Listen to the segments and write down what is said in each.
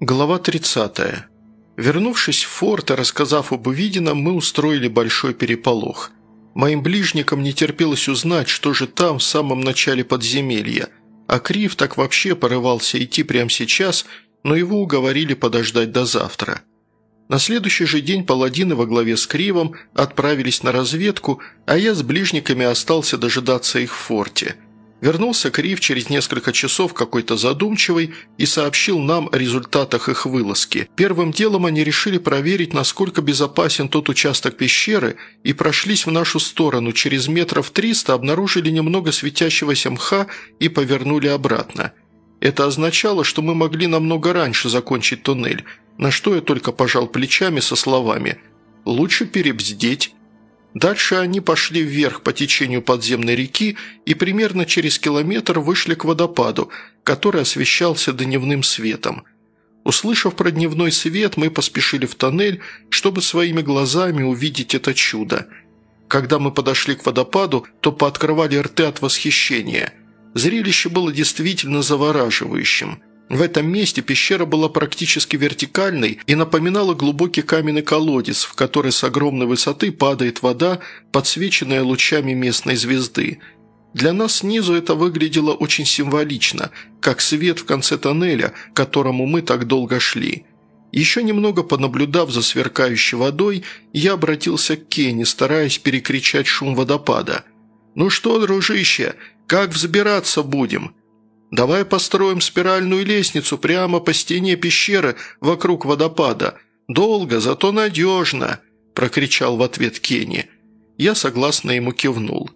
Глава 30. Вернувшись в форт и рассказав об увиденном, мы устроили большой переполох. Моим ближникам не терпелось узнать, что же там в самом начале подземелья, а Крив так вообще порывался идти прямо сейчас, но его уговорили подождать до завтра. На следующий же день паладины во главе с Кривом отправились на разведку, а я с ближниками остался дожидаться их в форте – Вернулся Крив через несколько часов какой-то задумчивый и сообщил нам о результатах их вылазки. Первым делом они решили проверить, насколько безопасен тот участок пещеры, и прошлись в нашу сторону. Через метров триста обнаружили немного светящегося мха и повернули обратно. Это означало, что мы могли намного раньше закончить туннель, на что я только пожал плечами со словами «Лучше перебздеть». Дальше они пошли вверх по течению подземной реки и примерно через километр вышли к водопаду, который освещался дневным светом. Услышав про дневной свет, мы поспешили в тоннель, чтобы своими глазами увидеть это чудо. Когда мы подошли к водопаду, то пооткрывали рты от восхищения. Зрелище было действительно завораживающим – в этом месте пещера была практически вертикальной и напоминала глубокий каменный колодец, в который с огромной высоты падает вода, подсвеченная лучами местной звезды. Для нас снизу это выглядело очень символично, как свет в конце тоннеля, к которому мы так долго шли. Еще немного понаблюдав за сверкающей водой, я обратился к Кенни, стараясь перекричать шум водопада. «Ну что, дружище, как взбираться будем?» Давай построим спиральную лестницу прямо по стене пещеры вокруг водопада. Долго, зато надежно», – прокричал в ответ Кенни. Я согласно ему кивнул.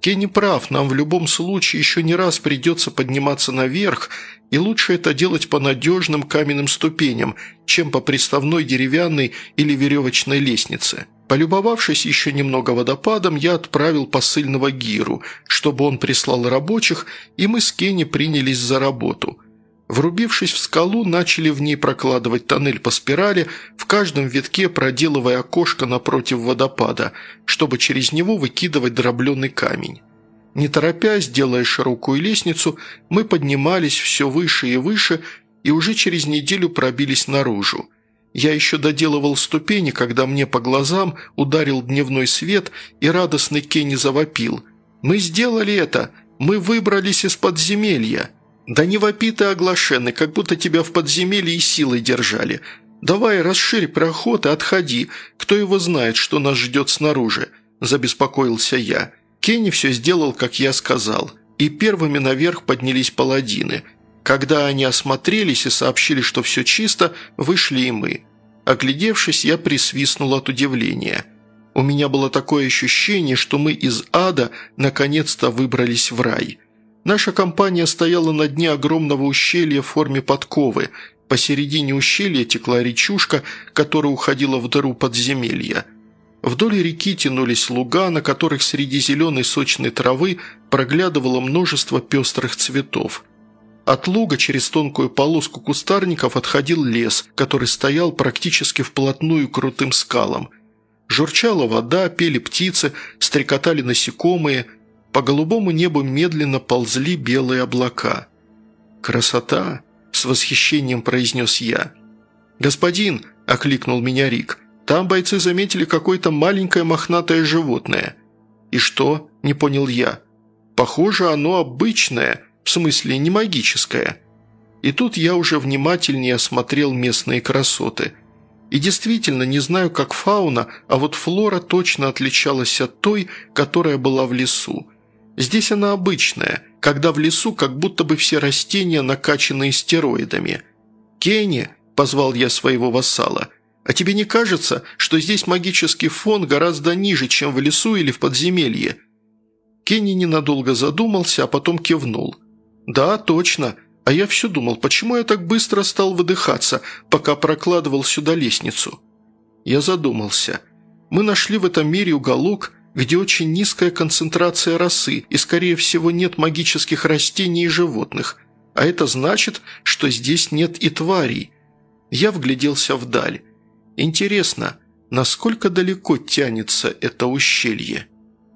Кенни прав, нам в любом случае еще не раз придется подниматься наверх, и лучше это делать по надежным каменным ступеням, чем по приставной деревянной или веревочной лестнице. Полюбовавшись еще немного водопадом, я отправил посыльного Гиру, чтобы он прислал рабочих, и мы с Кенни принялись за работу. Врубившись в скалу, начали в ней прокладывать тоннель по спирали, в каждом витке проделывая окошко напротив водопада, чтобы через него выкидывать дробленый камень. Не торопясь, делая широкую лестницу, мы поднимались все выше и выше, и уже через неделю пробились наружу. Я еще доделывал ступени, когда мне по глазам ударил дневной свет, и радостный Кенни завопил. «Мы сделали это! Мы выбрались из подземелья!» «Да не вопи ты оглашенный, как будто тебя в подземелье и силой держали. Давай, расширь проход и отходи. Кто его знает, что нас ждет снаружи?» – забеспокоился я. Кенни все сделал, как я сказал. И первыми наверх поднялись паладины – когда они осмотрелись и сообщили, что все чисто, вышли и мы. Оглядевшись, я присвистнул от удивления. У меня было такое ощущение, что мы из ада наконец-то выбрались в рай. Наша компания стояла на дне огромного ущелья в форме подковы. Посередине ущелья текла речушка, которая уходила в дыру подземелья. Вдоль реки тянулись луга, на которых среди зеленой сочной травы проглядывало множество пестрых цветов – от луга через тонкую полоску кустарников отходил лес, который стоял практически вплотную к крутым скалам. Журчала вода, пели птицы, стрекотали насекомые. По голубому небу медленно ползли белые облака. «Красота!» – с восхищением произнес я. «Господин!» – окликнул меня Рик. «Там бойцы заметили какое-то маленькое мохнатое животное». «И что?» – не понял я. «Похоже, оно обычное», в смысле, не магическое. И тут я уже внимательнее осмотрел местные красоты. И действительно, не знаю, как фауна, а вот флора точно отличалась от той, которая была в лесу. Здесь она обычная, когда в лесу как будто бы все растения накачаны стероидами. «Кенни», – позвал я своего вассала, – «а тебе не кажется, что здесь магический фон гораздо ниже, чем в лесу или в подземелье?» Кенни ненадолго задумался, а потом кивнул – «Да, точно. А я все думал, почему я так быстро стал выдыхаться, пока прокладывал сюда лестницу?» Я задумался. Мы нашли в этом мире уголок, где очень низкая концентрация росы и, скорее всего, нет магических растений и животных. А это значит, что здесь нет и тварей. Я вгляделся вдаль. Интересно, насколько далеко тянется это ущелье?»